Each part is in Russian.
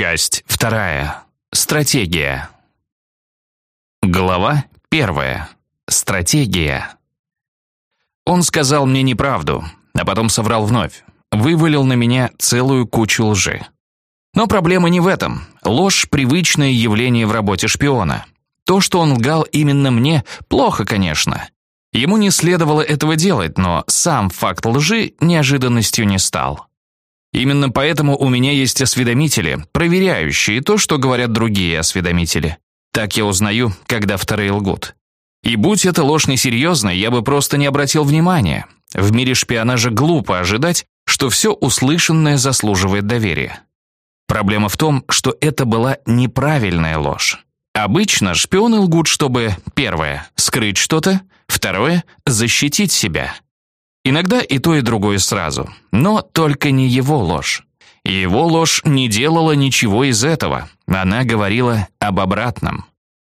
Часть вторая. Стратегия. Глава первая. Стратегия. Он сказал мне неправду, а потом соврал вновь. Вывалил на меня целую кучу лжи. Но проблема не в этом. Ложь – привычное явление в работе шпиона. То, что он лгал именно мне, плохо, конечно. Ему не следовало этого делать, но сам факт лжи неожиданностью не стал. Именно поэтому у меня есть осведомители, проверяющие то, что говорят другие осведомители. Так я узнаю, когда вторые лгут. И будь эта ложь несерьезной, я бы просто не обратил внимания. В мире шпионажа глупо ожидать, что все услышанное заслуживает доверия. Проблема в том, что это была неправильная ложь. Обычно шпионы лгут, чтобы, первое, скрыть что-то, второе, защитить себя. Иногда и то, и другое сразу. Но только не его ложь. Его ложь не делала ничего из этого. Она говорила об обратном.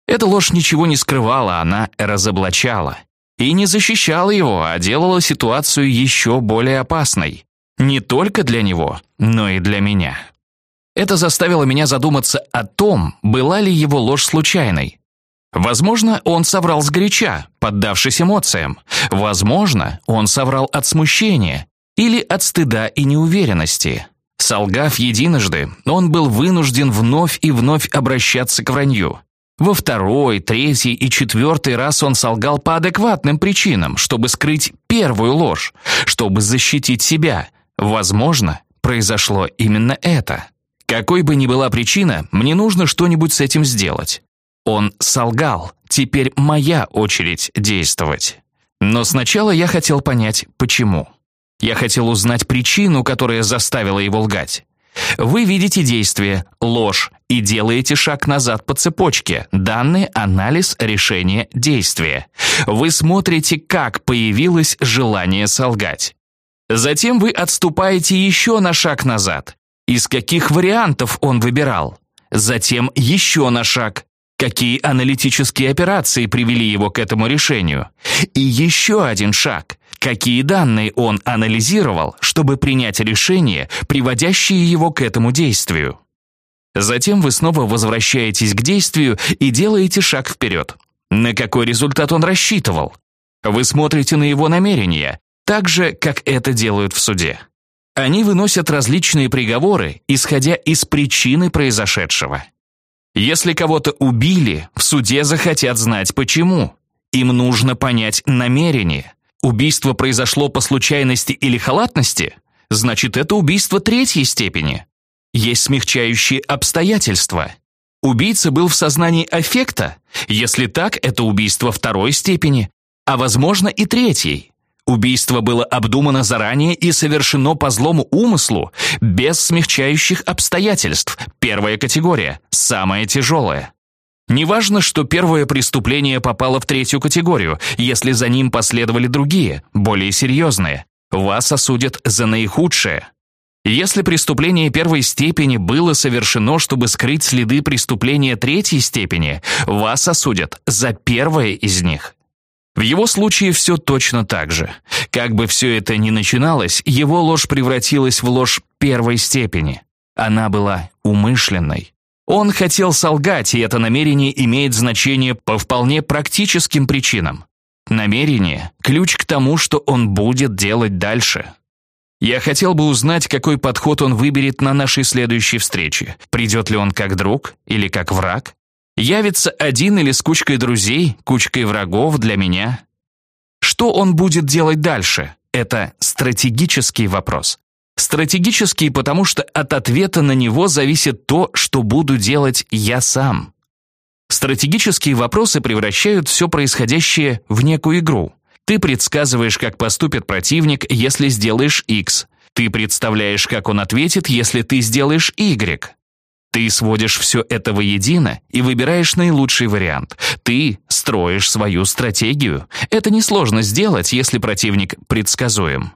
Эта ложь ничего не скрывала, она разоблачала. И не защищала его, а делала ситуацию еще более опасной. Не только для него, но и для меня. Это заставило меня задуматься о том, была ли его ложь случайной. Возможно, он соврал сгоряча, поддавшись эмоциям. Возможно, он соврал от смущения или от стыда и неуверенности. Солгав единожды, он был вынужден вновь и вновь обращаться к вранью. Во второй, третий и четвертый раз он солгал по адекватным причинам, чтобы скрыть первую ложь, чтобы защитить себя. Возможно, произошло именно это. Какой бы ни была причина, мне нужно что-нибудь с этим сделать. Он солгал. Теперь моя очередь действовать. Но сначала я хотел понять, почему. Я хотел узнать причину, которая заставила его лгать. Вы видите действие, ложь, и делаете шаг назад по цепочке. Данные, анализ, решение, действие. Вы смотрите, как появилось желание солгать. Затем вы отступаете еще на шаг назад. Из каких вариантов он выбирал? Затем еще на шаг. Какие аналитические операции привели его к этому решению? И еще один шаг. Какие данные он анализировал, чтобы принять решение, приводящее его к этому действию? Затем вы снова возвращаетесь к действию и делаете шаг вперед. На какой результат он рассчитывал? Вы смотрите на его намерения, так же, как это делают в суде. Они выносят различные приговоры, исходя из причины произошедшего. Если кого-то убили, в суде захотят знать почему. Им нужно понять намерение. Убийство произошло по случайности или халатности? Значит, это убийство третьей степени. Есть смягчающие обстоятельства. Убийца был в сознании аффекта? Если так, это убийство второй степени, а возможно и третьей. Убийство было обдумано заранее и совершено по злому умыслу, без смягчающих обстоятельств. Первая категория, самая тяжелая. Неважно, что первое преступление попало в третью категорию, если за ним последовали другие, более серьезные. Вас осудят за наихудшее. Если преступление первой степени было совершено, чтобы скрыть следы преступления третьей степени, вас осудят за первое из них. В его случае все точно так же. Как бы все это ни начиналось, его ложь превратилась в ложь первой степени. Она была умышленной. Он хотел солгать, и это намерение имеет значение по вполне практическим причинам. Намерение – ключ к тому, что он будет делать дальше. Я хотел бы узнать, какой подход он выберет на нашей следующей встрече. Придет ли он как друг или как враг? Явится один или с кучкой друзей, кучкой врагов для меня? Что он будет делать дальше? Это стратегический вопрос. Стратегический, потому что от ответа на него зависит то, что буду делать я сам. Стратегические вопросы превращают все происходящее в некую игру. Ты предсказываешь, как поступит противник, если сделаешь X. Ты представляешь, как он ответит, если ты сделаешь Y. Ты сводишь все это воедино и выбираешь наилучший вариант. Ты строишь свою стратегию. Это несложно сделать, если противник предсказуем.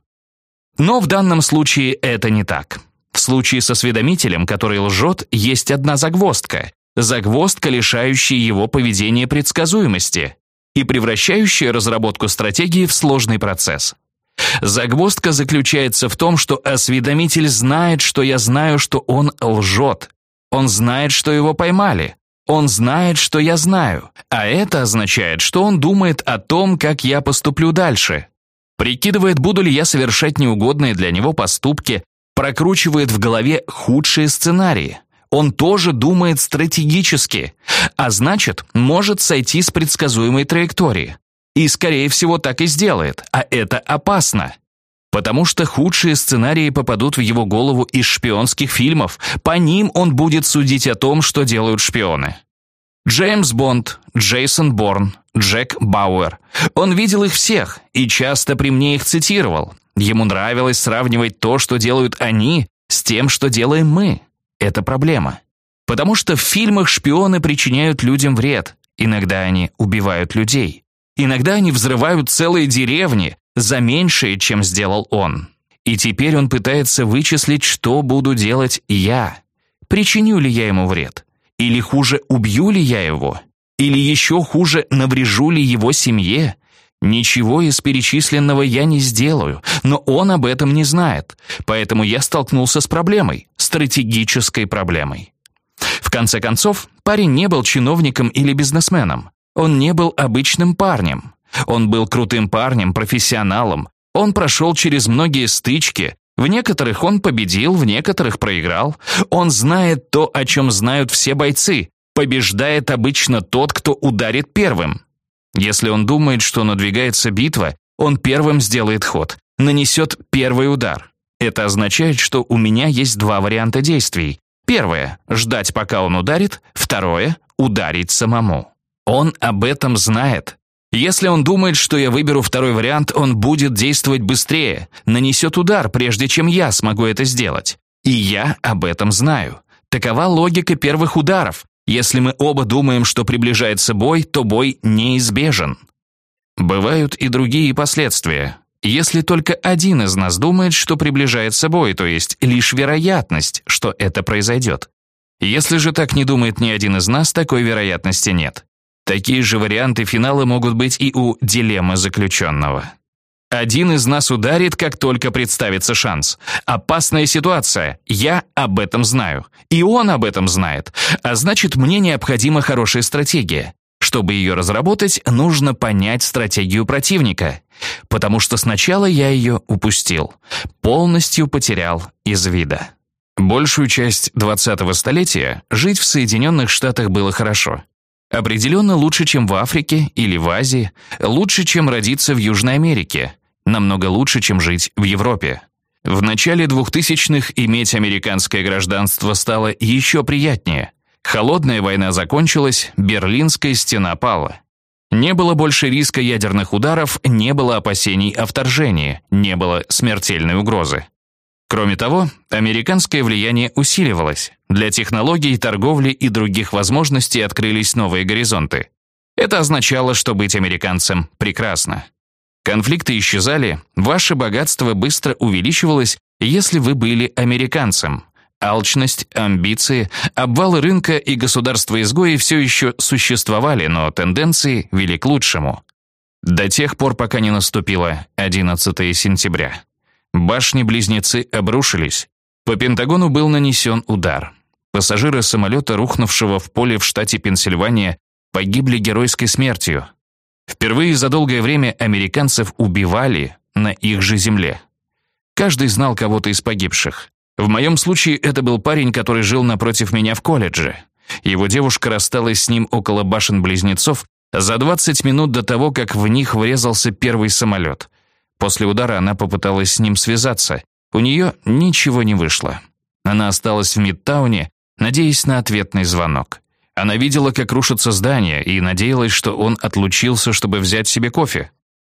Но в данном случае это не так. В случае с осведомителем, который лжет, есть одна загвоздка. Загвоздка, лишающая его поведения предсказуемости и превращающая разработку стратегии в сложный процесс. Загвоздка заключается в том, что осведомитель знает, что я знаю, что он лжет, Он знает, что его поймали. Он знает, что я знаю. А это означает, что он думает о том, как я поступлю дальше. Прикидывает, буду ли я совершать неугодные для него поступки, прокручивает в голове худшие сценарии. Он тоже думает стратегически, а значит, может сойти с предсказуемой траектории. И, скорее всего, так и сделает, а это опасно. Потому что худшие сценарии попадут в его голову из шпионских фильмов, по ним он будет судить о том, что делают шпионы. Джеймс Бонд, Джейсон Борн, Джек Бауэр. Он видел их всех и часто при мне их цитировал. Ему нравилось сравнивать то, что делают они, с тем, что делаем мы. Это проблема. Потому что в фильмах шпионы причиняют людям вред. Иногда они убивают людей. Иногда они взрывают целые деревни за меньшее, чем сделал он. И теперь он пытается вычислить, что буду делать я. Причиню ли я ему вред? Или хуже, убью ли я его? Или еще хуже, наврежу ли его семье? Ничего из перечисленного я не сделаю, но он об этом не знает. Поэтому я столкнулся с проблемой, стратегической проблемой. В конце концов, парень не был чиновником или бизнесменом. Он не был обычным парнем. Он был крутым парнем, профессионалом. Он прошел через многие стычки. В некоторых он победил, в некоторых проиграл. Он знает то, о чем знают все бойцы. Побеждает обычно тот, кто ударит первым. Если он думает, что надвигается битва, он первым сделает ход, нанесет первый удар. Это означает, что у меня есть два варианта действий. Первое – ждать, пока он ударит. Второе – ударить самому. Он об этом знает. Если он думает, что я выберу второй вариант, он будет действовать быстрее, нанесет удар, прежде чем я смогу это сделать. И я об этом знаю. Такова логика первых ударов. Если мы оба думаем, что приближается бой, то бой неизбежен. Бывают и другие последствия. Если только один из нас думает, что приближается бой, то есть лишь вероятность, что это произойдет. Если же так не думает ни один из нас, такой вероятности нет. Такие же варианты финала могут быть и у дилеммы заключенного. Один из нас ударит, как только представится шанс. Опасная ситуация. Я об этом знаю. И он об этом знает. А значит, мне необходима хорошая стратегия. Чтобы ее разработать, нужно понять стратегию противника. Потому что сначала я ее упустил. Полностью потерял из вида. Большую часть 20-го столетия жить в Соединенных Штатах было хорошо. Определенно лучше, чем в Африке или в Азии, лучше, чем родиться в Южной Америке, намного лучше, чем жить в Европе. В начале 2000-х иметь американское гражданство стало еще приятнее. Холодная война закончилась, Берлинская стена пала. Не было больше риска ядерных ударов, не было опасений о вторжении, не было смертельной угрозы. Кроме того, американское влияние усиливалось. Для технологий, торговли и других возможностей открылись новые горизонты. Это означало, что быть американцем прекрасно. Конфликты исчезали, ваше богатство быстро увеличивалось, если вы были американцем. Алчность, амбиции, обвалы рынка и государства-изгои все еще существовали, но тенденции вели к лучшему. До тех пор, пока не наступило 11 сентября. Башни-близнецы обрушились. По Пентагону был нанесен удар. Пассажиры самолета, рухнувшего в поле в штате Пенсильвания, погибли геройской смертью. Впервые за долгое время американцев убивали на их же земле. Каждый знал кого-то из погибших. В моем случае это был парень, который жил напротив меня в колледже. Его девушка рассталась с ним около башен-близнецов за 20 минут до того, как в них врезался первый самолет. После удара она попыталась с ним связаться. У нее ничего не вышло. Она осталась в Мидтауне, надеясь на ответный звонок. Она видела, как рушится здание, и надеялась, что он отлучился, чтобы взять себе кофе.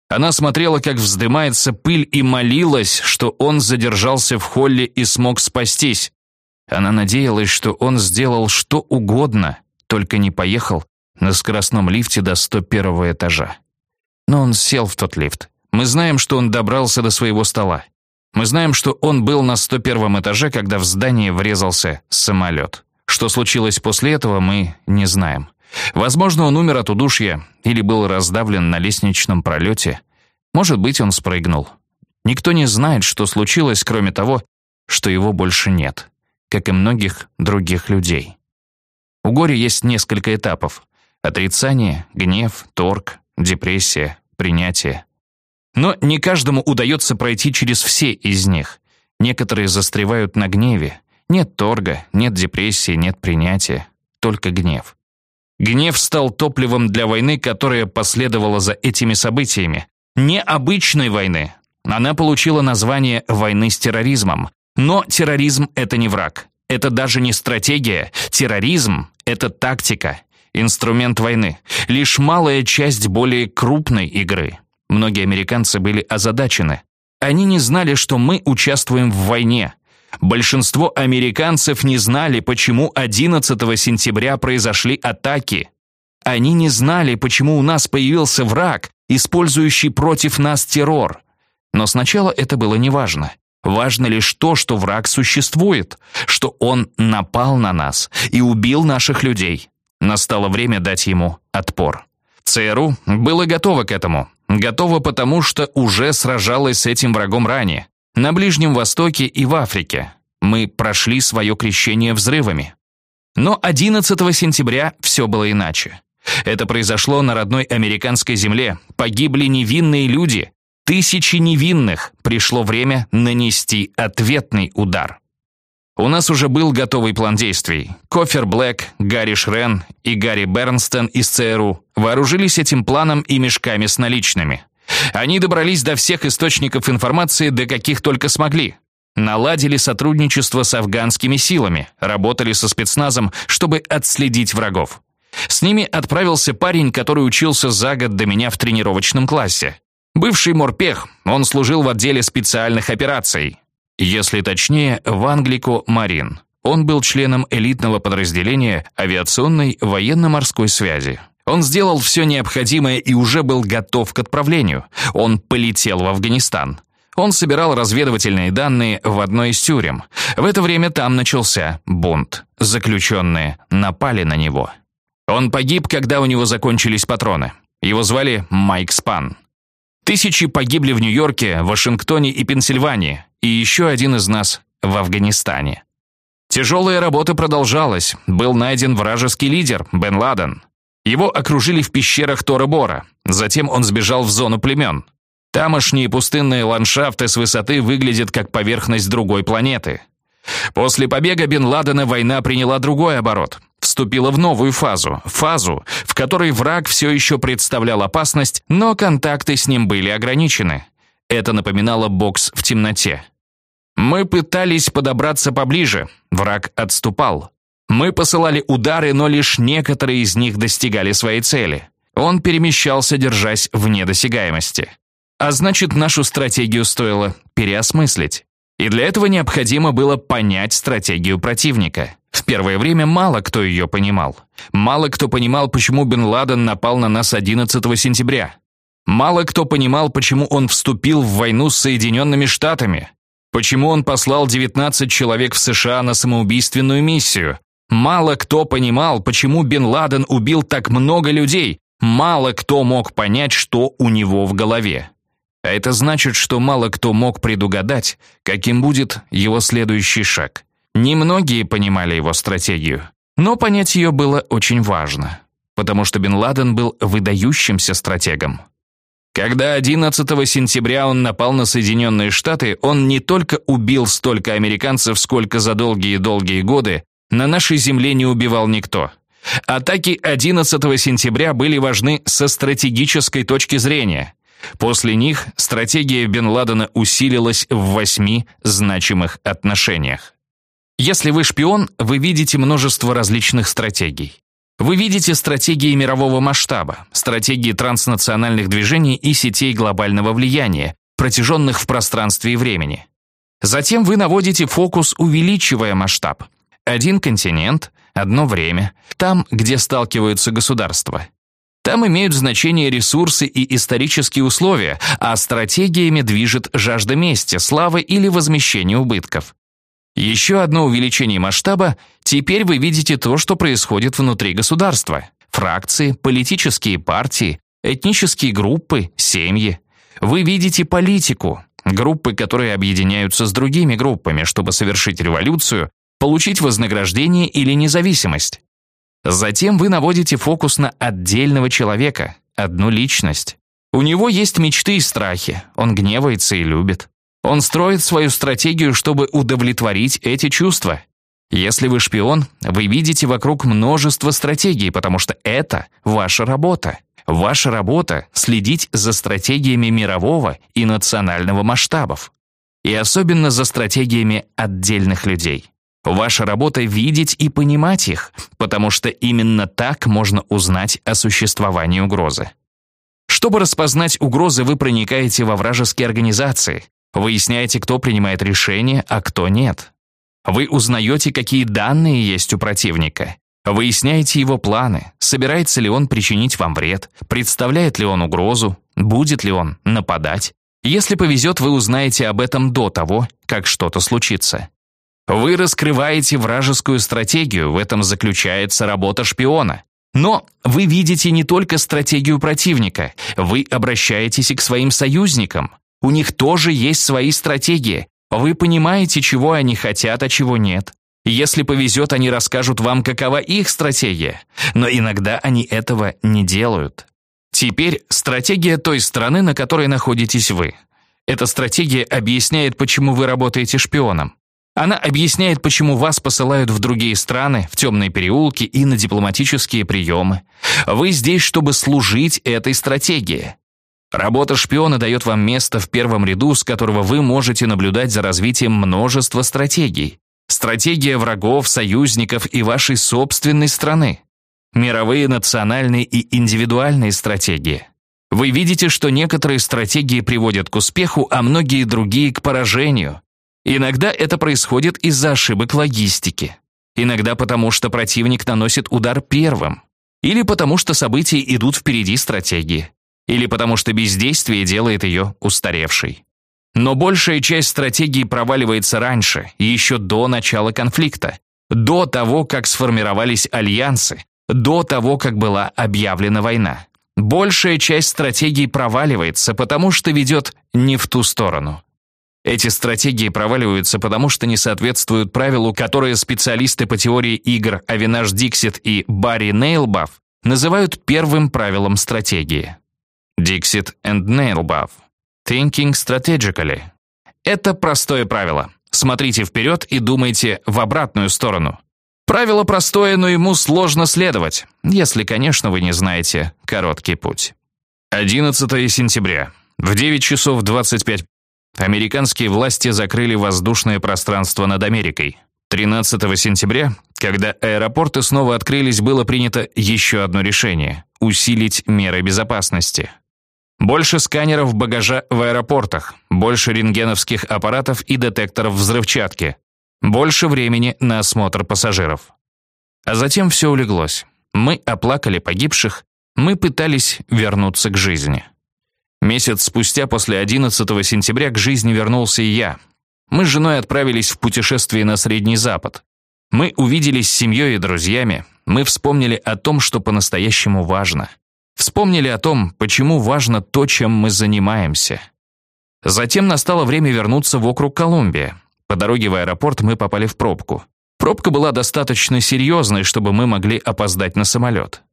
Она смотрела, как вздымается пыль, и молилась, что он задержался в холле и смог спастись. Она надеялась, что он сделал что угодно, только не поехал на скоростном лифте до 101 этажа. Но он сел в тот лифт. Мы знаем, что он добрался до своего стола. Мы знаем, что он был на 101 этаже, когда в здание врезался самолет. Что случилось после этого, мы не знаем. Возможно, он умер от удушья или был раздавлен на лестничном пролете. Может быть, он спрыгнул. Никто не знает, что случилось, кроме того, что его больше нет, как и многих других людей. У горя есть несколько этапов. Отрицание, гнев, торг, депрессия, принятие. Но не каждому удается пройти через все из них. Некоторые застревают на гневе. Нет торга, нет депрессии, нет принятия. Только гнев. Гнев стал топливом для войны, которая последовала за этими событиями. Не обычной войны. Она получила название «войны с терроризмом». Но терроризм — это не враг. Это даже не стратегия. Терроризм — это тактика, инструмент войны. Лишь малая часть более крупной игры. Многие американцы были озадачены. Они не знали, что мы участвуем в войне. Большинство американцев не знали, почему 11 сентября произошли атаки. Они не знали, почему у нас появился враг, использующий против нас террор. Но сначала это было неважно. Важно лишь то, что враг существует, что он напал на нас и убил наших людей. Настало время дать ему отпор. ЦРУ было готово к этому. Готово потому, что уже сражалось с этим врагом ранее. На Ближнем Востоке и в Африке. Мы прошли свое крещение взрывами. Но 11 сентября все было иначе. Это произошло на родной американской земле. Погибли невинные люди. Тысячи невинных. Пришло время нанести ответный удар. У нас уже был готовый план действий. Кофер Блэк, Гарри Шрен и Гарри Бернстон из ЦРУ вооружились этим планом и мешками с наличными. Они добрались до всех источников информации, до каких только смогли. Наладили сотрудничество с афганскими силами, работали со спецназом, чтобы отследить врагов. С ними отправился парень, который учился за год до меня в тренировочном классе. Бывший морпех, он служил в отделе специальных операций. Если точнее, в Англику Марин. Он был членом элитного подразделения авиационной военно-морской связи. Он сделал все необходимое и уже был готов к отправлению. Он полетел в Афганистан. Он собирал разведывательные данные в одной из тюрем. В это время там начался бунт. Заключенные напали на него. Он погиб, когда у него закончились патроны. Его звали Майк Спан. Тысячи погибли в Нью-Йорке, Вашингтоне и Пенсильвании, и еще один из нас в Афганистане. Тяжелая работа продолжалась. Был найден вражеский лидер, Бен Ладен. Его окружили в пещерах Тора-Бора. Затем он сбежал в зону племен. Тамошние пустынные ландшафты с высоты выглядят как поверхность другой планеты. После побега Бен Ладена война приняла другой оборот вступила в новую фазу, фазу, в которой враг все еще представлял опасность, но контакты с ним были ограничены. Это напоминало бокс в темноте. Мы пытались подобраться поближе, враг отступал. Мы посылали удары, но лишь некоторые из них достигали своей цели. Он перемещался, держась вне досягаемости. А значит, нашу стратегию стоило переосмыслить. И для этого необходимо было понять стратегию противника. В первое время мало кто ее понимал. Мало кто понимал, почему Бен Ладен напал на нас 11 сентября. Мало кто понимал, почему он вступил в войну с Соединенными Штатами. Почему он послал 19 человек в США на самоубийственную миссию. Мало кто понимал, почему Бен Ладен убил так много людей. Мало кто мог понять, что у него в голове. А это значит, что мало кто мог предугадать, каким будет его следующий шаг. Немногие понимали его стратегию, но понять ее было очень важно, потому что Бен Ладен был выдающимся стратегом. Когда 11 сентября он напал на Соединенные Штаты, он не только убил столько американцев, сколько за долгие-долгие годы на нашей земле не убивал никто. Атаки 11 сентября были важны со стратегической точки зрения – После них стратегия Бен Ладена усилилась в восьми значимых отношениях. Если вы шпион, вы видите множество различных стратегий. Вы видите стратегии мирового масштаба, стратегии транснациональных движений и сетей глобального влияния, протяженных в пространстве и времени. Затем вы наводите фокус, увеличивая масштаб. Один континент, одно время, там, где сталкиваются государства. Там имеют значение ресурсы и исторические условия, а стратегиями движет жажда мести, славы или возмещения убытков. Еще одно увеличение масштаба – теперь вы видите то, что происходит внутри государства. Фракции, политические партии, этнические группы, семьи. Вы видите политику, группы, которые объединяются с другими группами, чтобы совершить революцию, получить вознаграждение или независимость. Затем вы наводите фокус на отдельного человека, одну личность. У него есть мечты и страхи, он гневается и любит. Он строит свою стратегию, чтобы удовлетворить эти чувства. Если вы шпион, вы видите вокруг множество стратегий, потому что это ваша работа. Ваша работа — следить за стратегиями мирового и национального масштабов. И особенно за стратегиями отдельных людей. Ваша работа — видеть и понимать их, потому что именно так можно узнать о существовании угрозы. Чтобы распознать угрозы, вы проникаете во вражеские организации, выясняете, кто принимает решения, а кто нет. Вы узнаете, какие данные есть у противника, выясняете его планы, собирается ли он причинить вам вред, представляет ли он угрозу, будет ли он нападать. Если повезет, вы узнаете об этом до того, как что-то случится. Вы раскрываете вражескую стратегию, в этом заключается работа шпиона. Но вы видите не только стратегию противника, вы обращаетесь и к своим союзникам. У них тоже есть свои стратегии. Вы понимаете, чего они хотят, а чего нет. Если повезет, они расскажут вам, какова их стратегия. Но иногда они этого не делают. Теперь стратегия той страны, на которой находитесь вы. Эта стратегия объясняет, почему вы работаете шпионом. Она объясняет, почему вас посылают в другие страны, в темные переулки и на дипломатические приемы. Вы здесь, чтобы служить этой стратегии. Работа шпиона дает вам место в первом ряду, с которого вы можете наблюдать за развитием множества стратегий. Стратегия врагов, союзников и вашей собственной страны. Мировые, национальные и индивидуальные стратегии. Вы видите, что некоторые стратегии приводят к успеху, а многие другие к поражению. Иногда это происходит из-за ошибок логистики. Иногда потому, что противник наносит удар первым. Или потому, что события идут впереди стратегии. Или потому, что бездействие делает ее устаревшей. Но большая часть стратегии проваливается раньше, еще до начала конфликта, до того, как сформировались альянсы, до того, как была объявлена война. Большая часть стратегии проваливается, потому что ведет не в ту сторону. Эти стратегии проваливаются, потому что не соответствуют правилу, которое специалисты по теории игр Авинаш Диксит и Барри Нейлбаф называют первым правилом стратегии. Диксит и Нейлбаф. Thinking strategically. Это простое правило. Смотрите вперед и думайте в обратную сторону. Правило простое, но ему сложно следовать, если, конечно, вы не знаете короткий путь. 11 сентября. В 9 часов 25 Американские власти закрыли воздушное пространство над Америкой. 13 сентября, когда аэропорты снова открылись, было принято еще одно решение – усилить меры безопасности. Больше сканеров багажа в аэропортах, больше рентгеновских аппаратов и детекторов взрывчатки, больше времени на осмотр пассажиров. А затем все улеглось. Мы оплакали погибших, мы пытались вернуться к жизни. Месяц спустя, после 11 сентября, к жизни вернулся и я. Мы с женой отправились в путешествие на Средний Запад. Мы увиделись с семьей и друзьями. Мы вспомнили о том, что по-настоящему важно. Вспомнили о том, почему важно то, чем мы занимаемся. Затем настало время вернуться в округ Колумбия. По дороге в аэропорт мы попали в пробку. Пробка была достаточно серьезной, чтобы мы могли опоздать на самолет.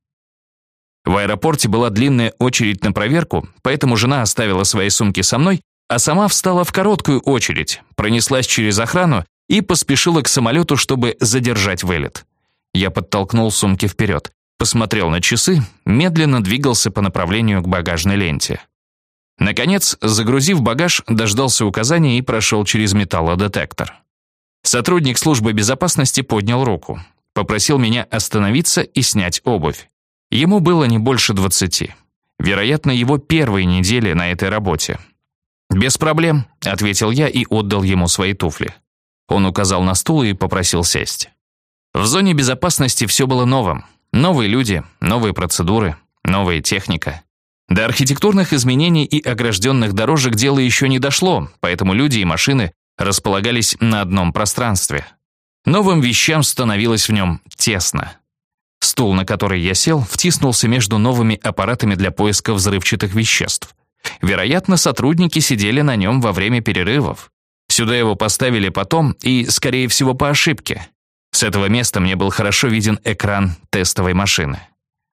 В аэропорте была длинная очередь на проверку, поэтому жена оставила свои сумки со мной, а сама встала в короткую очередь, пронеслась через охрану и поспешила к самолету, чтобы задержать вылет. Я подтолкнул сумки вперед, посмотрел на часы, медленно двигался по направлению к багажной ленте. Наконец, загрузив багаж, дождался указания и прошел через металлодетектор. Сотрудник службы безопасности поднял руку, попросил меня остановиться и снять обувь. Ему было не больше двадцати. Вероятно, его первые недели на этой работе. «Без проблем», — ответил я и отдал ему свои туфли. Он указал на стул и попросил сесть. В зоне безопасности все было новым. Новые люди, новые процедуры, новая техника. До архитектурных изменений и огражденных дорожек дело еще не дошло, поэтому люди и машины располагались на одном пространстве. Новым вещам становилось в нем тесно. Стул, на который я сел, втиснулся между новыми аппаратами для поиска взрывчатых веществ. Вероятно, сотрудники сидели на нем во время перерывов. Сюда его поставили потом и, скорее всего, по ошибке. С этого места мне был хорошо виден экран тестовой машины.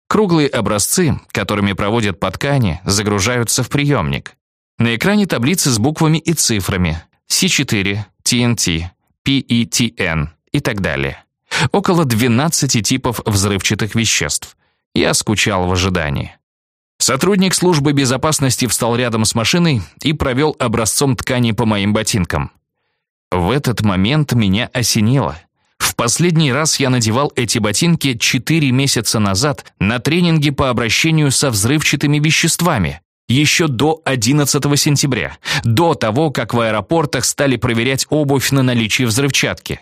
Круглые образцы, которыми проводят по ткани, загружаются в приемник. На экране таблицы с буквами и цифрами C4, TNT, PETN и так далее. Около 12 типов взрывчатых веществ. Я скучал в ожидании. Сотрудник службы безопасности встал рядом с машиной и провел образцом ткани по моим ботинкам. В этот момент меня осенило. В последний раз я надевал эти ботинки 4 месяца назад на тренинге по обращению со взрывчатыми веществами еще до 11 сентября, до того, как в аэропортах стали проверять обувь на наличие взрывчатки.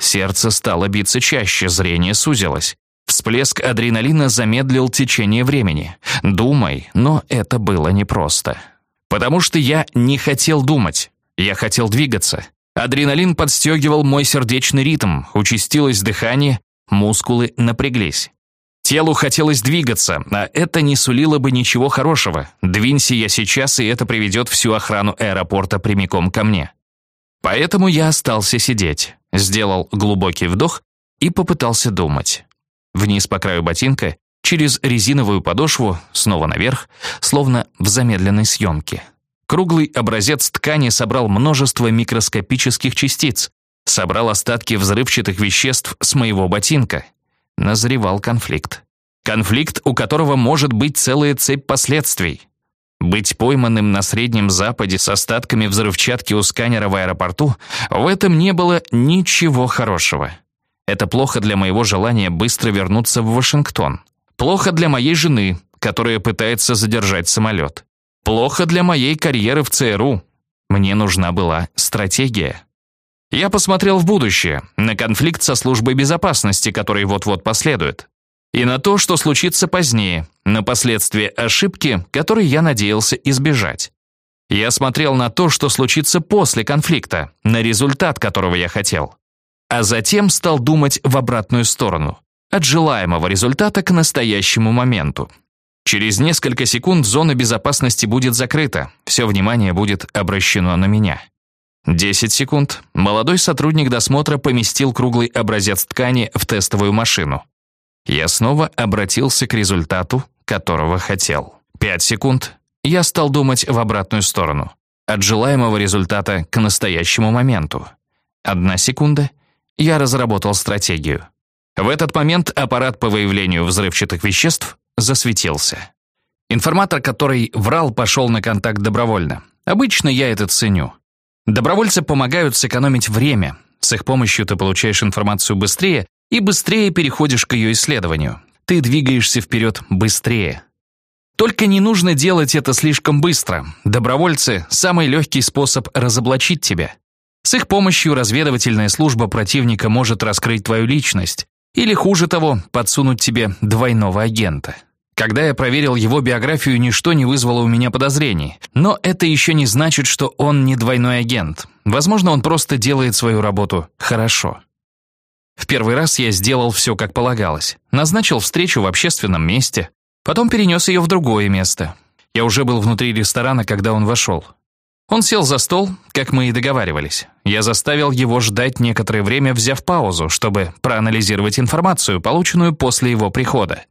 Сердце стало биться чаще, зрение сузилось. Всплеск адреналина замедлил течение времени. Думай, но это было непросто. Потому что я не хотел думать, я хотел двигаться. Адреналин подстегивал мой сердечный ритм, участилось дыхание, мускулы напряглись. Телу хотелось двигаться, а это не сулило бы ничего хорошего. Двинься я сейчас, и это приведет всю охрану аэропорта прямиком ко мне. Поэтому я остался сидеть, сделал глубокий вдох и попытался думать. Вниз по краю ботинка, через резиновую подошву, снова наверх, словно в замедленной съемке. Круглый образец ткани собрал множество микроскопических частиц, собрал остатки взрывчатых веществ с моего ботинка, назревал конфликт. Конфликт, у которого может быть целая цепь последствий. Быть пойманным на Среднем Западе с остатками взрывчатки у сканера в аэропорту, в этом не было ничего хорошего. Это плохо для моего желания быстро вернуться в Вашингтон. Плохо для моей жены, которая пытается задержать самолет. Плохо для моей карьеры в ЦРУ. Мне нужна была стратегия. Я посмотрел в будущее, на конфликт со службой безопасности, который вот-вот последует, и на то, что случится позднее, на последствия ошибки, которой я надеялся избежать. Я смотрел на то, что случится после конфликта, на результат которого я хотел. А затем стал думать в обратную сторону, от желаемого результата к настоящему моменту. Через несколько секунд зона безопасности будет закрыта, все внимание будет обращено на меня. 10 секунд. Молодой сотрудник досмотра поместил круглый образец ткани в тестовую машину. Я снова обратился к результату, которого хотел. 5 секунд. Я стал думать в обратную сторону. От желаемого результата к настоящему моменту. Одна секунда. Я разработал стратегию. В этот момент аппарат по выявлению взрывчатых веществ засветился. Информатор, который врал, пошел на контакт добровольно. Обычно я это ценю. Добровольцы помогают сэкономить время. С их помощью ты получаешь информацию быстрее и быстрее переходишь к ее исследованию. Ты двигаешься вперед быстрее. Только не нужно делать это слишком быстро. Добровольцы – самый легкий способ разоблачить тебя. С их помощью разведывательная служба противника может раскрыть твою личность. Или, хуже того, подсунуть тебе двойного агента. Когда я проверил его биографию, ничто не вызвало у меня подозрений. Но это еще не значит, что он не двойной агент. Возможно, он просто делает свою работу хорошо. В первый раз я сделал все, как полагалось. Назначил встречу в общественном месте. Потом перенес ее в другое место. Я уже был внутри ресторана, когда он вошел. Он сел за стол, как мы и договаривались. Я заставил его ждать некоторое время, взяв паузу, чтобы проанализировать информацию, полученную после его прихода.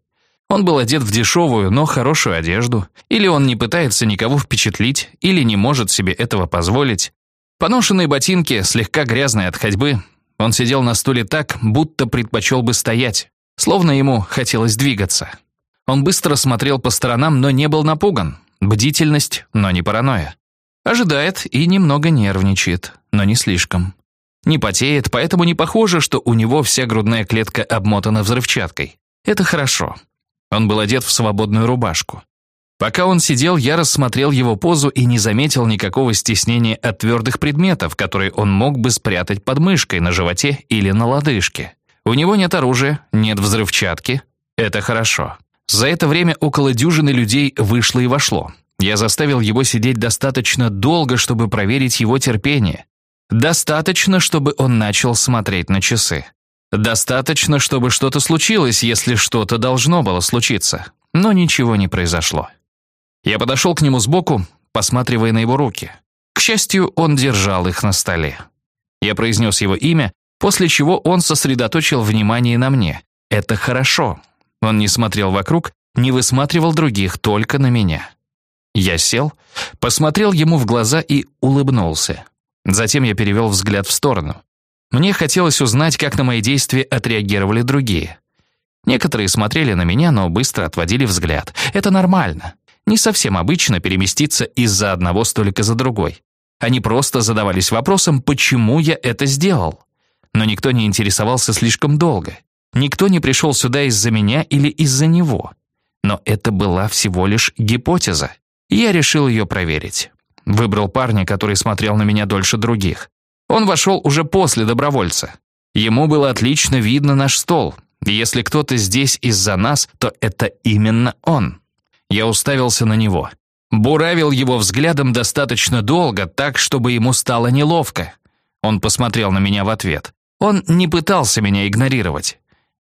Он был одет в дешевую, но хорошую одежду. Или он не пытается никого впечатлить, или не может себе этого позволить. Поношенные ботинки, слегка грязные от ходьбы. Он сидел на стуле так, будто предпочел бы стоять, словно ему хотелось двигаться. Он быстро смотрел по сторонам, но не был напуган. Бдительность, но не паранойя. Ожидает и немного нервничает, но не слишком. Не потеет, поэтому не похоже, что у него вся грудная клетка обмотана взрывчаткой. Это хорошо. Он был одет в свободную рубашку. Пока он сидел, я рассмотрел его позу и не заметил никакого стеснения от твердых предметов, которые он мог бы спрятать под мышкой, на животе или на лодыжке. У него нет оружия, нет взрывчатки. Это хорошо. За это время около дюжины людей вышло и вошло. Я заставил его сидеть достаточно долго, чтобы проверить его терпение. Достаточно, чтобы он начал смотреть на часы. Достаточно, чтобы что-то случилось, если что-то должно было случиться. Но ничего не произошло. Я подошел к нему сбоку, посматривая на его руки. К счастью, он держал их на столе. Я произнес его имя, После чего он сосредоточил внимание на мне. Это хорошо. Он не смотрел вокруг, не высматривал других, только на меня. Я сел, посмотрел ему в глаза и улыбнулся. Затем я перевел взгляд в сторону. Мне хотелось узнать, как на мои действия отреагировали другие. Некоторые смотрели на меня, но быстро отводили взгляд. Это нормально. Не совсем обычно переместиться из-за одного столика за другой. Они просто задавались вопросом, почему я это сделал. Но никто не интересовался слишком долго. Никто не пришел сюда из-за меня или из-за него. Но это была всего лишь гипотеза. Я решил ее проверить. Выбрал парня, который смотрел на меня дольше других. Он вошел уже после добровольца. Ему было отлично видно наш стол. если кто-то здесь из-за нас, то это именно он. Я уставился на него. Буравил его взглядом достаточно долго, так, чтобы ему стало неловко. Он посмотрел на меня в ответ. Он не пытался меня игнорировать.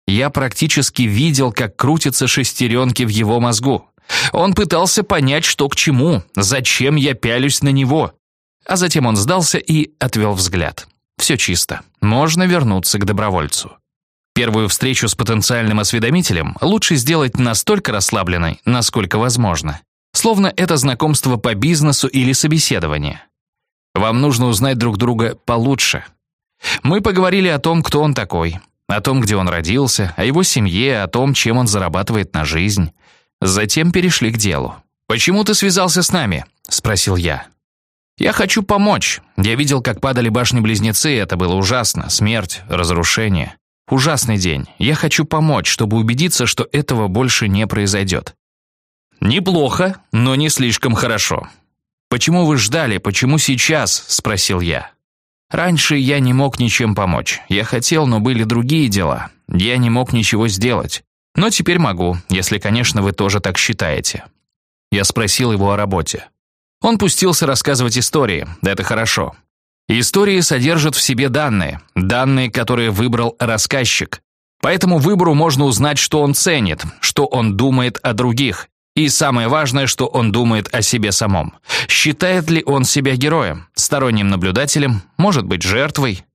Я практически видел, как крутятся шестеренки в его мозгу. Он пытался понять, что к чему, зачем я пялюсь на него. А затем он сдался и отвел взгляд. Все чисто. Можно вернуться к добровольцу. Первую встречу с потенциальным осведомителем лучше сделать настолько расслабленной, насколько возможно. Словно это знакомство по бизнесу или собеседование. Вам нужно узнать друг друга получше. Мы поговорили о том, кто он такой, о том, где он родился, о его семье, о том, чем он зарабатывает на жизнь. Затем перешли к делу. «Почему ты связался с нами?» – спросил я. «Я хочу помочь. Я видел, как падали башни-близнецы, это было ужасно. Смерть, разрушение. Ужасный день. Я хочу помочь, чтобы убедиться, что этого больше не произойдет». «Неплохо, но не слишком хорошо. Почему вы ждали? Почему сейчас?» – спросил я. «Раньше я не мог ничем помочь. Я хотел, но были другие дела. Я не мог ничего сделать. Но теперь могу, если, конечно, вы тоже так считаете. Я спросил его о работе. Он пустился рассказывать истории, это хорошо. Истории содержат в себе данные, данные, которые выбрал рассказчик. По этому выбору можно узнать, что он ценит, что он думает о других, и самое важное, что он думает о себе самом. Считает ли он себя героем, сторонним наблюдателем, может быть, жертвой?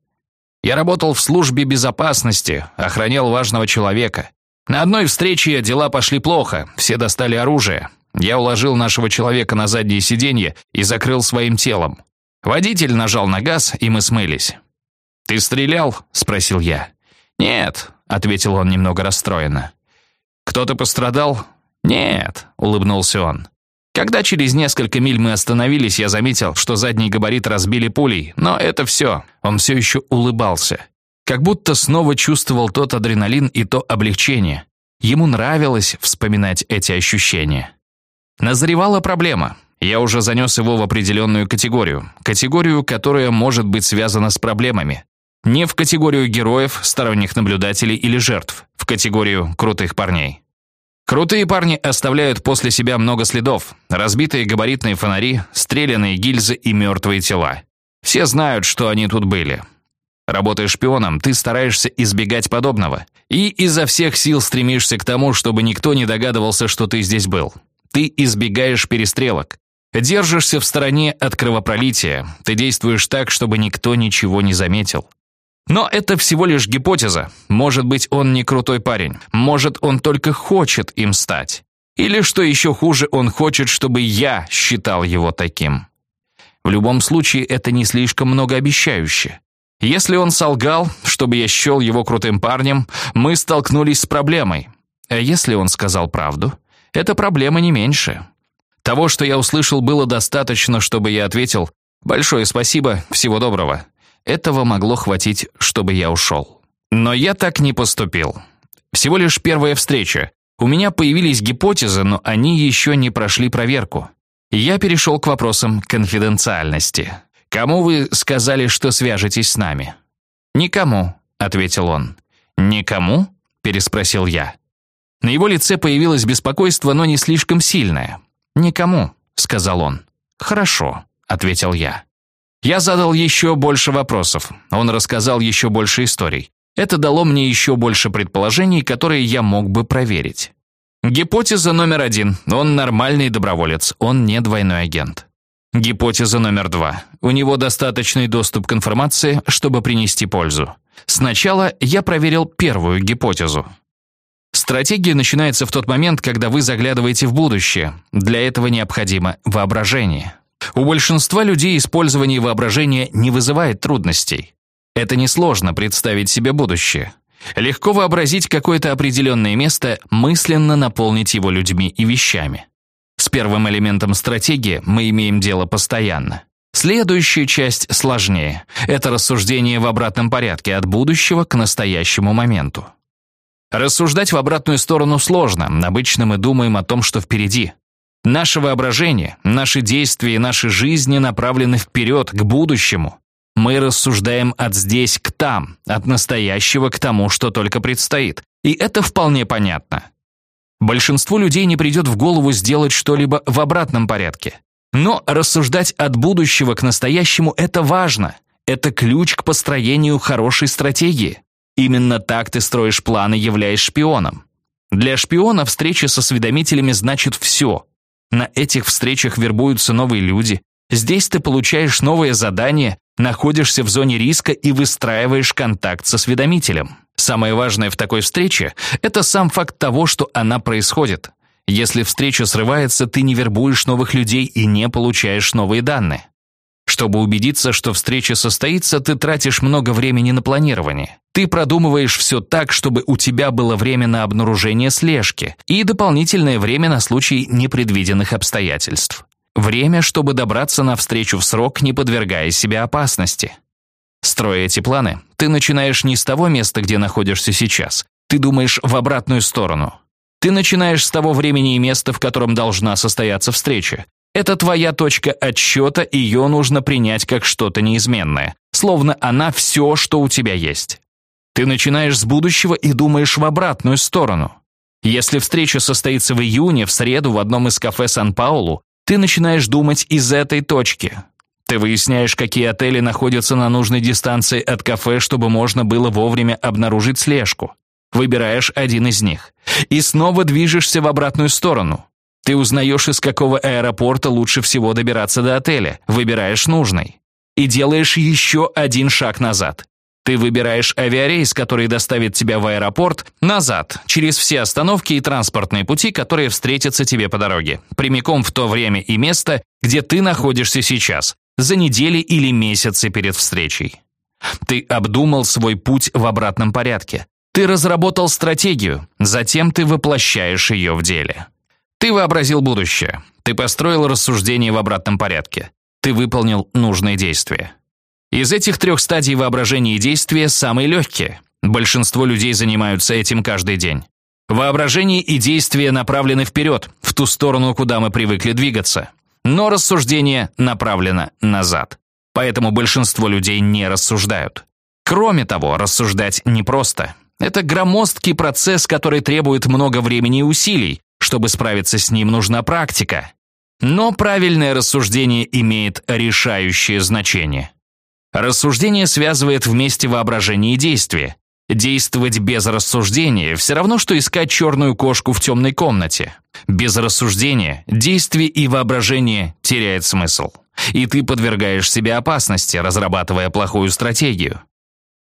Я работал в службе безопасности, охранял важного человека. На одной встрече дела пошли плохо, все достали оружие. Я уложил нашего человека на заднее сиденье и закрыл своим телом. Водитель нажал на газ, и мы смылись. «Ты стрелял?» – спросил я. «Нет», – ответил он немного расстроенно. «Кто-то пострадал?» «Нет», – улыбнулся он. Когда через несколько миль мы остановились, я заметил, что задний габарит разбили пулей, но это все. Он все еще улыбался. Как будто снова чувствовал тот адреналин и то облегчение. Ему нравилось вспоминать эти ощущения. Назревала проблема. Я уже занес его в определенную категорию. Категорию, которая может быть связана с проблемами. Не в категорию героев, сторонних наблюдателей или жертв. В категорию крутых парней. Крутые парни оставляют после себя много следов. Разбитые габаритные фонари, стрелянные гильзы и мертвые тела. Все знают, что они тут были. Работая шпионом, ты стараешься избегать подобного. И изо всех сил стремишься к тому, чтобы никто не догадывался, что ты здесь был. Ты избегаешь перестрелок. Держишься в стороне от кровопролития. Ты действуешь так, чтобы никто ничего не заметил. Но это всего лишь гипотеза. Может быть, он не крутой парень. Может, он только хочет им стать. Или, что еще хуже, он хочет, чтобы я считал его таким. В любом случае, это не слишком многообещающе. Если он солгал, чтобы я счел его крутым парнем, мы столкнулись с проблемой. А если он сказал правду, эта проблема не меньше. Того, что я услышал, было достаточно, чтобы я ответил «Большое спасибо, всего доброго». Этого могло хватить, чтобы я ушел. Но я так не поступил. Всего лишь первая встреча. У меня появились гипотезы, но они еще не прошли проверку. Я перешел к вопросам конфиденциальности. «Кому вы сказали, что свяжетесь с нами?» «Никому», — ответил он. «Никому?» — переспросил я. На его лице появилось беспокойство, но не слишком сильное. «Никому», — сказал он. «Хорошо», — ответил я. Я задал еще больше вопросов. Он рассказал еще больше историй. Это дало мне еще больше предположений, которые я мог бы проверить. Гипотеза номер один. Он нормальный доброволец, он не двойной агент. Гипотеза номер два. У него достаточный доступ к информации, чтобы принести пользу. Сначала я проверил первую гипотезу. Стратегия начинается в тот момент, когда вы заглядываете в будущее. Для этого необходимо воображение. У большинства людей использование воображения не вызывает трудностей. Это несложно представить себе будущее. Легко вообразить какое-то определенное место, мысленно наполнить его людьми и вещами. С первым элементом стратегии мы имеем дело постоянно. Следующая часть сложнее. Это рассуждение в обратном порядке от будущего к настоящему моменту. Рассуждать в обратную сторону сложно. Обычно мы думаем о том, что впереди. Наше воображение, наши действия и наши жизни направлены вперед, к будущему. Мы рассуждаем от здесь к там, от настоящего к тому, что только предстоит. И это вполне понятно. Большинству людей не придет в голову сделать что-либо в обратном порядке. Но рассуждать от будущего к настоящему – это важно. Это ключ к построению хорошей стратегии. Именно так ты строишь планы, являясь шпионом. Для шпиона встреча с осведомителями значит все. На этих встречах вербуются новые люди. Здесь ты получаешь новое задание, находишься в зоне риска и выстраиваешь контакт с осведомителем. Самое важное в такой встрече – это сам факт того, что она происходит. Если встреча срывается, ты не вербуешь новых людей и не получаешь новые данные. Чтобы убедиться, что встреча состоится, ты тратишь много времени на планирование. Ты продумываешь все так, чтобы у тебя было время на обнаружение слежки и дополнительное время на случай непредвиденных обстоятельств. Время, чтобы добраться на встречу в срок, не подвергая себя опасности. Строя эти планы, ты начинаешь не с того места, где находишься сейчас. Ты думаешь в обратную сторону. Ты начинаешь с того времени и места, в котором должна состояться встреча. Это твоя точка отсчета, ее нужно принять как что-то неизменное, словно она все, что у тебя есть. Ты начинаешь с будущего и думаешь в обратную сторону. Если встреча состоится в июне, в среду в одном из кафе Сан-Паулу, ты начинаешь думать из этой точки. Ты выясняешь, какие отели находятся на нужной дистанции от кафе, чтобы можно было вовремя обнаружить слежку. Выбираешь один из них. И снова движешься в обратную сторону. Ты узнаешь, из какого аэропорта лучше всего добираться до отеля, выбираешь нужный. И делаешь еще один шаг назад. Ты выбираешь авиарейс, который доставит тебя в аэропорт, назад, через все остановки и транспортные пути, которые встретятся тебе по дороге, прямиком в то время и место, где ты находишься сейчас, за недели или месяцы перед встречей. Ты обдумал свой путь в обратном порядке. Ты разработал стратегию, затем ты воплощаешь ее в деле. Ты вообразил будущее. Ты построил рассуждение в обратном порядке. Ты выполнил нужные действия. Из этих трех стадий воображения и действия самые легкие. Большинство людей занимаются этим каждый день. Воображение и действия направлены вперед, в ту сторону, куда мы привыкли двигаться. Но рассуждение направлено назад. Поэтому большинство людей не рассуждают. Кроме того, рассуждать непросто. Это громоздкий процесс, который требует много времени и усилий. Чтобы справиться с ним, нужна практика. Но правильное рассуждение имеет решающее значение. Рассуждение связывает вместе воображение и действие. Действовать без рассуждения – все равно, что искать черную кошку в темной комнате. Без рассуждения действие и воображение теряет смысл. И ты подвергаешь себе опасности, разрабатывая плохую стратегию.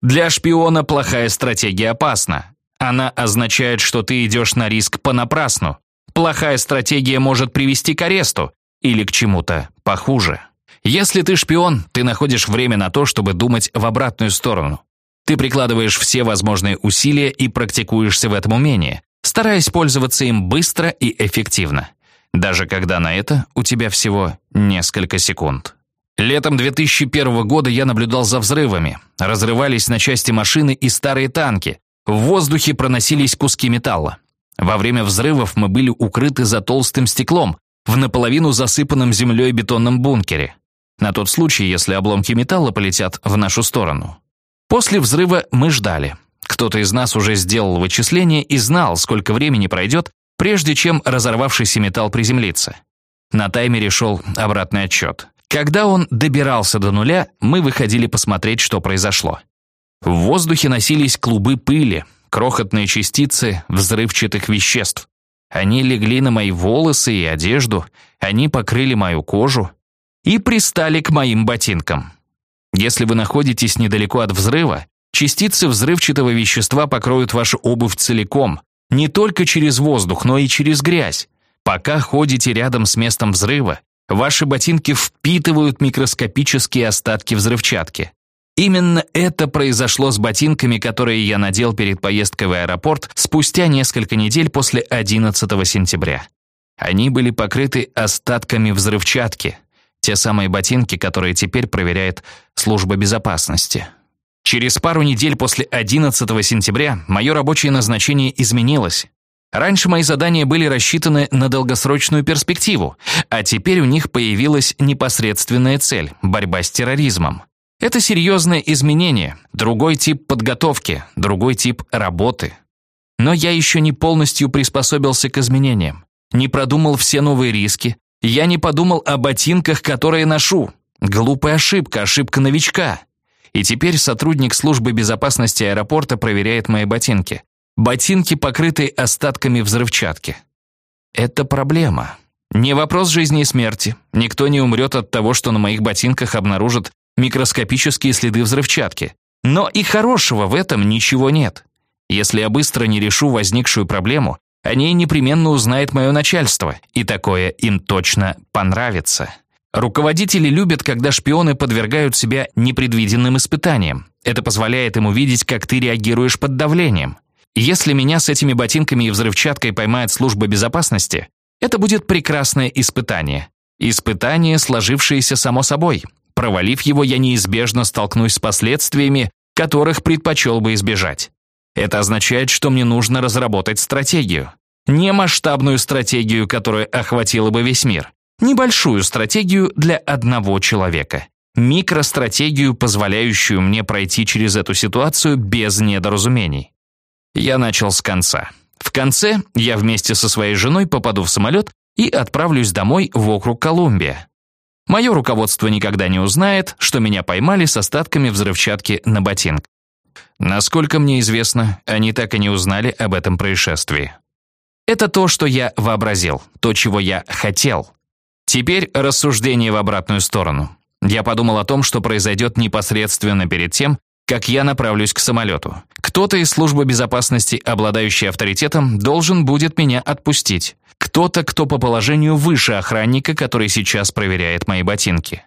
Для шпиона плохая стратегия опасна. Она означает, что ты идешь на риск понапрасну. Плохая стратегия может привести к аресту или к чему-то похуже. Если ты шпион, ты находишь время на то, чтобы думать в обратную сторону. Ты прикладываешь все возможные усилия и практикуешься в этом умении, стараясь пользоваться им быстро и эффективно. Даже когда на это у тебя всего несколько секунд. Летом 2001 года я наблюдал за взрывами. Разрывались на части машины и старые танки. В воздухе проносились куски металла. Во время взрывов мы были укрыты за толстым стеклом, в наполовину засыпанном землей бетонном бункере. На тот случай, если обломки металла полетят в нашу сторону. После взрыва мы ждали. Кто-то из нас уже сделал вычисление и знал, сколько времени пройдет, прежде чем разорвавшийся металл приземлится. На таймере шел обратный отчет. Когда он добирался до нуля, мы выходили посмотреть, что произошло. В воздухе носились клубы пыли, крохотные частицы взрывчатых веществ. Они легли на мои волосы и одежду, они покрыли мою кожу и пристали к моим ботинкам. Если вы находитесь недалеко от взрыва, Частицы взрывчатого вещества покроют вашу обувь целиком, не только через воздух, но и через грязь. Пока ходите рядом с местом взрыва, ваши ботинки впитывают микроскопические остатки взрывчатки. Именно это произошло с ботинками, которые я надел перед поездкой в аэропорт спустя несколько недель после 11 сентября. Они были покрыты остатками взрывчатки, те самые ботинки, которые теперь проверяет служба безопасности. Через пару недель после 11 сентября мое рабочее назначение изменилось. Раньше мои задания были рассчитаны на долгосрочную перспективу, а теперь у них появилась непосредственная цель – борьба с терроризмом. Это серьезное изменение, другой тип подготовки, другой тип работы. Но я еще не полностью приспособился к изменениям, не продумал все новые риски, я не подумал о ботинках, которые ношу. Глупая ошибка, ошибка новичка. И теперь сотрудник службы безопасности аэропорта проверяет мои ботинки. Ботинки покрыты остатками взрывчатки. Это проблема. Не вопрос жизни и смерти. Никто не умрет от того, что на моих ботинках обнаружат микроскопические следы взрывчатки. Но и хорошего в этом ничего нет. Если я быстро не решу возникшую проблему, о ней непременно узнает мое начальство, и такое им точно понравится. Руководители любят, когда шпионы подвергают себя непредвиденным испытаниям. Это позволяет им увидеть, как ты реагируешь под давлением. Если меня с этими ботинками и взрывчаткой поймает служба безопасности, это будет прекрасное испытание. Испытание, сложившееся само собой. Провалив его, я неизбежно столкнусь с последствиями, которых предпочел бы избежать. Это означает, что мне нужно разработать стратегию. Не масштабную стратегию, которая охватила бы весь мир. Небольшую стратегию для одного человека. Микростратегию, позволяющую мне пройти через эту ситуацию без недоразумений. Я начал с конца. В конце я вместе со своей женой попаду в самолет и отправлюсь домой в округ Колумбия. Мое руководство никогда не узнает, что меня поймали с остатками взрывчатки на ботинок. Насколько мне известно, они так и не узнали об этом происшествии. Это то, что я вообразил, то, чего я хотел. Теперь рассуждение в обратную сторону. Я подумал о том, что произойдет непосредственно перед тем, как я направлюсь к самолету. Кто-то из службы безопасности, обладающий авторитетом, должен будет меня отпустить. Кто-то, кто по положению выше охранника, который сейчас проверяет мои ботинки.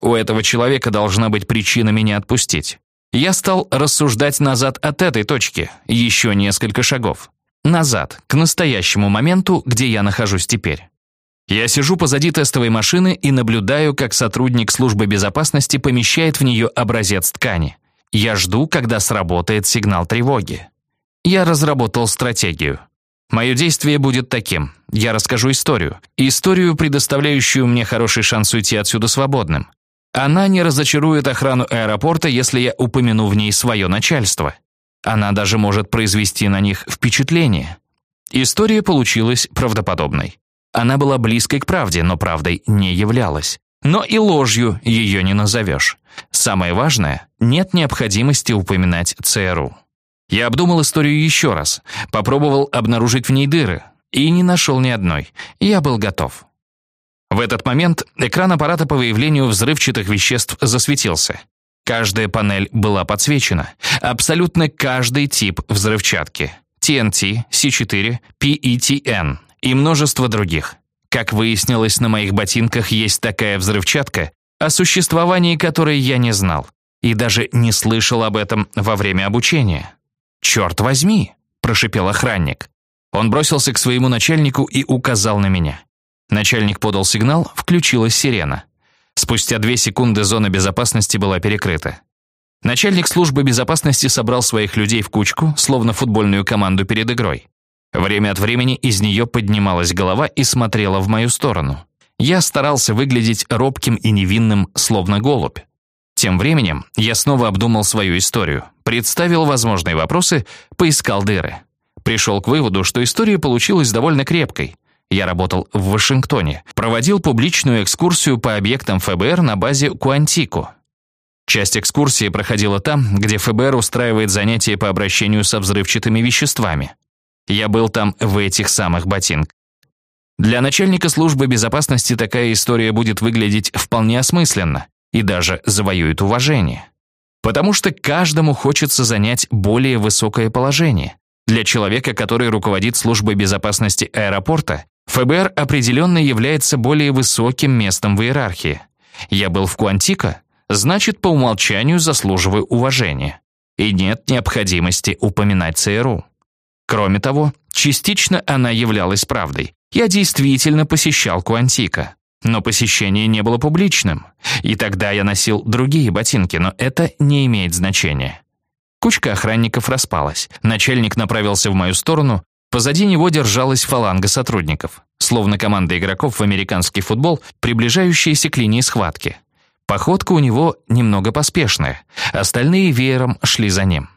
У этого человека должна быть причина меня отпустить. Я стал рассуждать назад от этой точки, еще несколько шагов. Назад, к настоящему моменту, где я нахожусь теперь. Я сижу позади тестовой машины и наблюдаю, как сотрудник службы безопасности помещает в нее образец ткани. Я жду, когда сработает сигнал тревоги. Я разработал стратегию. Мое действие будет таким. Я расскажу историю. Историю, предоставляющую мне хороший шанс уйти отсюда свободным. Она не разочарует охрану аэропорта, если я упомяну в ней свое начальство. Она даже может произвести на них впечатление. История получилась правдоподобной. Она была близкой к правде, но правдой не являлась. Но и ложью ее не назовешь. Самое важное, нет необходимости упоминать ЦРУ. Я обдумал историю еще раз, попробовал обнаружить в ней дыры, и не нашел ни одной. Я был готов. В этот момент экран аппарата по выявлению взрывчатых веществ засветился. Каждая панель была подсвечена. Абсолютно каждый тип взрывчатки. TNT, C4, PETN и множество других. Как выяснилось, на моих ботинках есть такая взрывчатка, о существовании которой я не знал и даже не слышал об этом во время обучения. «Черт возьми!» – прошипел охранник. Он бросился к своему начальнику и указал на меня. Начальник подал сигнал, включилась сирена. Спустя две секунды зона безопасности была перекрыта. Начальник службы безопасности собрал своих людей в кучку, словно футбольную команду перед игрой. Время от времени из нее поднималась голова и смотрела в мою сторону. Я старался выглядеть робким и невинным, словно голубь. Тем временем я снова обдумал свою историю, представил возможные вопросы, поискал дыры. Пришел к выводу, что история получилась довольно крепкой. Я работал в Вашингтоне, проводил публичную экскурсию по объектам ФБР на базе Куантико. Часть экскурсии проходила там, где ФБР устраивает занятия по обращению со взрывчатыми веществами. Я был там в этих самых ботинках. Для начальника службы безопасности такая история будет выглядеть вполне осмысленно и даже завоюет уважение. Потому что каждому хочется занять более высокое положение. Для человека, который руководит службой безопасности аэропорта, ФБР определенно является более высоким местом в иерархии. Я был в Куантико, значит, по умолчанию заслуживаю уважения. И нет необходимости упоминать ЦРУ. Кроме того, частично она являлась правдой. Я действительно посещал Куантико. Но посещение не было публичным. И тогда я носил другие ботинки, но это не имеет значения. Кучка охранников распалась. Начальник направился в мою сторону. Позади него держалась фаланга сотрудников. Словно команда игроков в американский футбол, приближающиеся к линии схватки. Походка у него немного поспешная. Остальные веером шли за ним.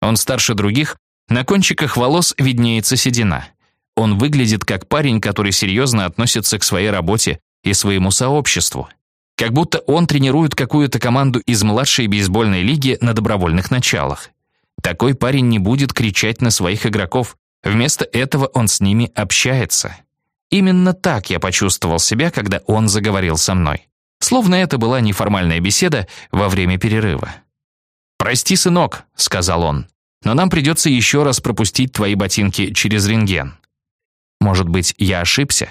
Он старше других, на кончиках волос виднеется седина. Он выглядит как парень, который серьезно относится к своей работе и своему сообществу. Как будто он тренирует какую-то команду из младшей бейсбольной лиги на добровольных началах. Такой парень не будет кричать на своих игроков, вместо этого он с ними общается. Именно так я почувствовал себя, когда он заговорил со мной. Словно это была неформальная беседа во время перерыва. «Прости, сынок», — сказал он, «но нам придется еще раз пропустить твои ботинки через рентген». Может быть, я ошибся?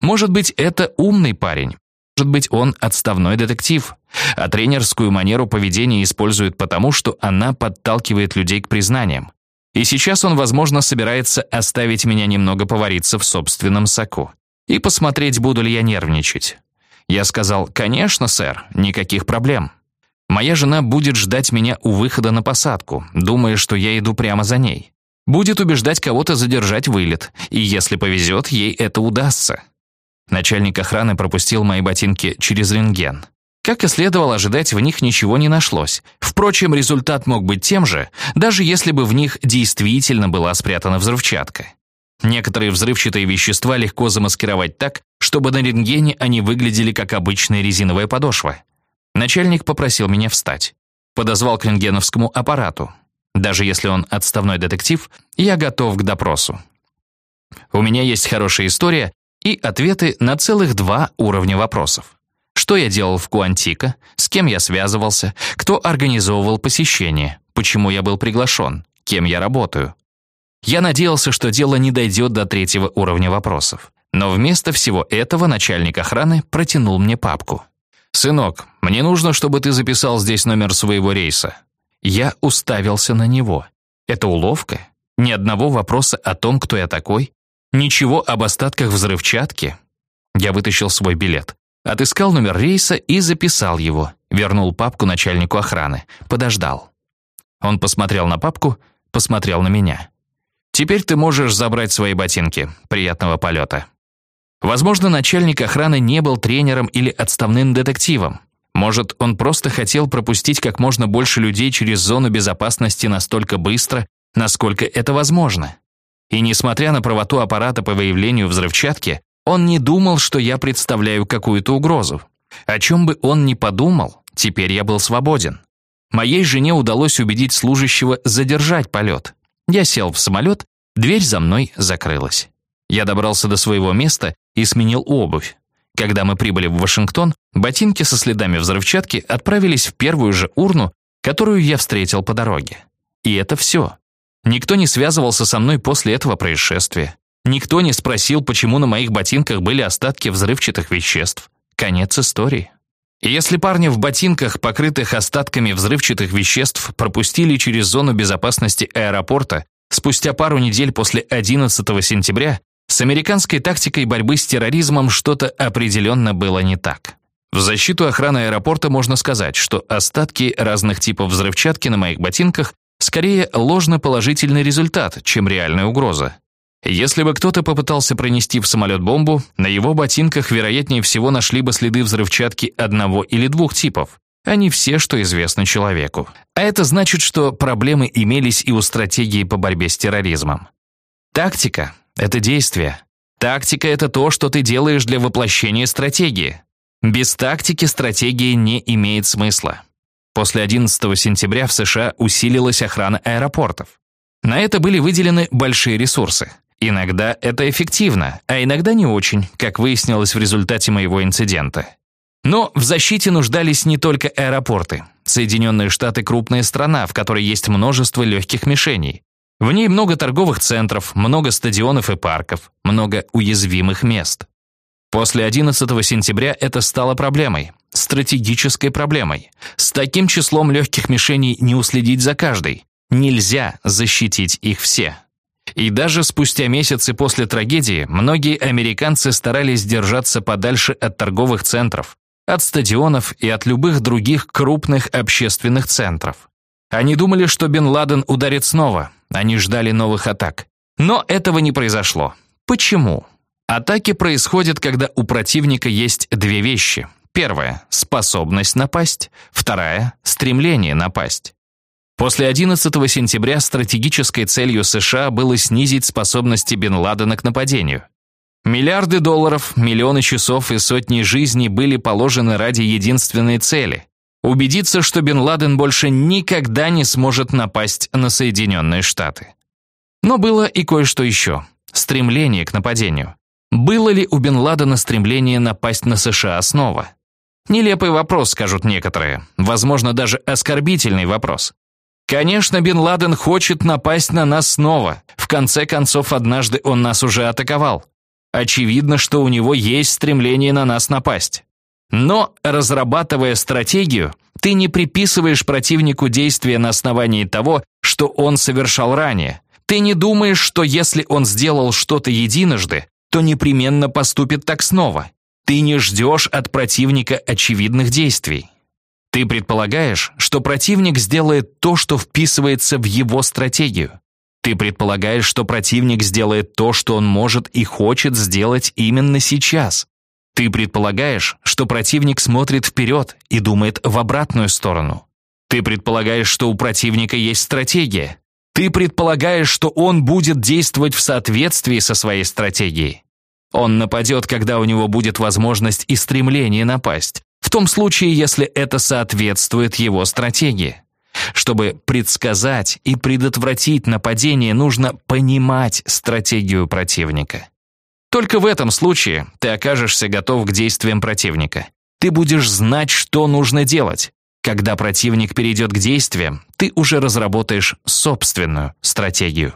Может быть, это умный парень. Может быть, он отставной детектив, а тренерскую манеру поведения использует потому, что она подталкивает людей к признаниям. И сейчас он, возможно, собирается оставить меня немного повариться в собственном соку и посмотреть, буду ли я нервничать. Я сказал, конечно, сэр, никаких проблем. Моя жена будет ждать меня у выхода на посадку, думая, что я иду прямо за ней. Будет убеждать кого-то задержать вылет, и если повезет, ей это удастся. Начальник охраны пропустил мои ботинки через рентген. Как и следовало ожидать, в них ничего не нашлось. Впрочем, результат мог быть тем же, даже если бы в них действительно была спрятана взрывчатка. Некоторые взрывчатые вещества легко замаскировать так, чтобы на рентгене они выглядели как обычная резиновая подошва. Начальник попросил меня встать. Подозвал к рентгеновскому аппарату. Даже если он отставной детектив, я готов к допросу. У меня есть хорошая история, и ответы на целых два уровня вопросов. Что я делал в Куантико, с кем я связывался, кто организовывал посещение, почему я был приглашен, кем я работаю. Я надеялся, что дело не дойдет до третьего уровня вопросов. Но вместо всего этого начальник охраны протянул мне папку. «Сынок, мне нужно, чтобы ты записал здесь номер своего рейса». Я уставился на него. Это уловка? Ни одного вопроса о том, кто я такой? Ничего об остатках взрывчатки. Я вытащил свой билет, отыскал номер рейса и записал его. Вернул папку начальнику охраны, подождал. Он посмотрел на папку, посмотрел на меня. «Теперь ты можешь забрать свои ботинки. Приятного полета». Возможно, начальник охраны не был тренером или отставным детективом. Может, он просто хотел пропустить как можно больше людей через зону безопасности настолько быстро, насколько это возможно. И несмотря на правоту аппарата по выявлению взрывчатки, он не думал, что я представляю какую-то угрозу. О чем бы он ни подумал, теперь я был свободен. Моей жене удалось убедить служащего задержать полет. Я сел в самолет, дверь за мной закрылась. Я добрался до своего места и сменил обувь. Когда мы прибыли в Вашингтон, ботинки со следами взрывчатки отправились в первую же урну, которую я встретил по дороге. И это все. Никто не связывался со мной после этого происшествия. Никто не спросил, почему на моих ботинках были остатки взрывчатых веществ. Конец истории. Если парни в ботинках, покрытых остатками взрывчатых веществ, пропустили через зону безопасности аэропорта спустя пару недель после 11 сентября, с американской тактикой борьбы с терроризмом что-то определенно было не так. В защиту охраны аэропорта можно сказать, что остатки разных типов взрывчатки на моих ботинках скорее ложно-положительный результат, чем реальная угроза. Если бы кто-то попытался пронести в самолет бомбу, на его ботинках, вероятнее всего, нашли бы следы взрывчатки одного или двух типов, а не все, что известно человеку. А это значит, что проблемы имелись и у стратегии по борьбе с терроризмом. Тактика — это действие. Тактика — это то, что ты делаешь для воплощения стратегии. Без тактики стратегия не имеет смысла. После 11 сентября в США усилилась охрана аэропортов. На это были выделены большие ресурсы. Иногда это эффективно, а иногда не очень, как выяснилось в результате моего инцидента. Но в защите нуждались не только аэропорты. Соединенные Штаты – крупная страна, в которой есть множество легких мишеней. В ней много торговых центров, много стадионов и парков, много уязвимых мест. После 11 сентября это стало проблемой, стратегической проблемой. С таким числом легких мишеней не уследить за каждой. Нельзя защитить их все. И даже спустя месяцы после трагедии многие американцы старались держаться подальше от торговых центров, от стадионов и от любых других крупных общественных центров. Они думали, что Бен Ладен ударит снова, они ждали новых атак. Но этого не произошло. Почему? Атаки происходят, когда у противника есть две вещи. Первая – способность напасть. Вторая – стремление напасть. После 11 сентября стратегической целью США было снизить способности Бен Ладена к нападению. Миллиарды долларов, миллионы часов и сотни жизней были положены ради единственной цели – убедиться, что Бен Ладен больше никогда не сможет напасть на Соединенные Штаты. Но было и кое-что еще – стремление к нападению. Было ли у Бен Ладена стремление напасть на США снова? Нелепый вопрос, скажут некоторые. Возможно, даже оскорбительный вопрос. Конечно, Бен Ладен хочет напасть на нас снова. В конце концов, однажды он нас уже атаковал. Очевидно, что у него есть стремление на нас напасть. Но, разрабатывая стратегию, ты не приписываешь противнику действия на основании того, что он совершал ранее. Ты не думаешь, что если он сделал что-то единожды, то непременно поступит так снова. Ты не ждешь от противника очевидных действий. Ты предполагаешь, что противник сделает то, что вписывается в его стратегию. Ты предполагаешь, что противник сделает то, что он может и хочет сделать именно сейчас. Ты предполагаешь, что противник смотрит вперед и думает в обратную сторону. Ты предполагаешь, что у противника есть стратегия. Ты предполагаешь, что он будет действовать в соответствии со своей стратегией. Он нападет, когда у него будет возможность и стремление напасть, в том случае, если это соответствует его стратегии. Чтобы предсказать и предотвратить нападение, нужно понимать стратегию противника. Только в этом случае ты окажешься готов к действиям противника. Ты будешь знать, что нужно делать. Когда противник перейдет к действиям, ты уже разработаешь собственную стратегию.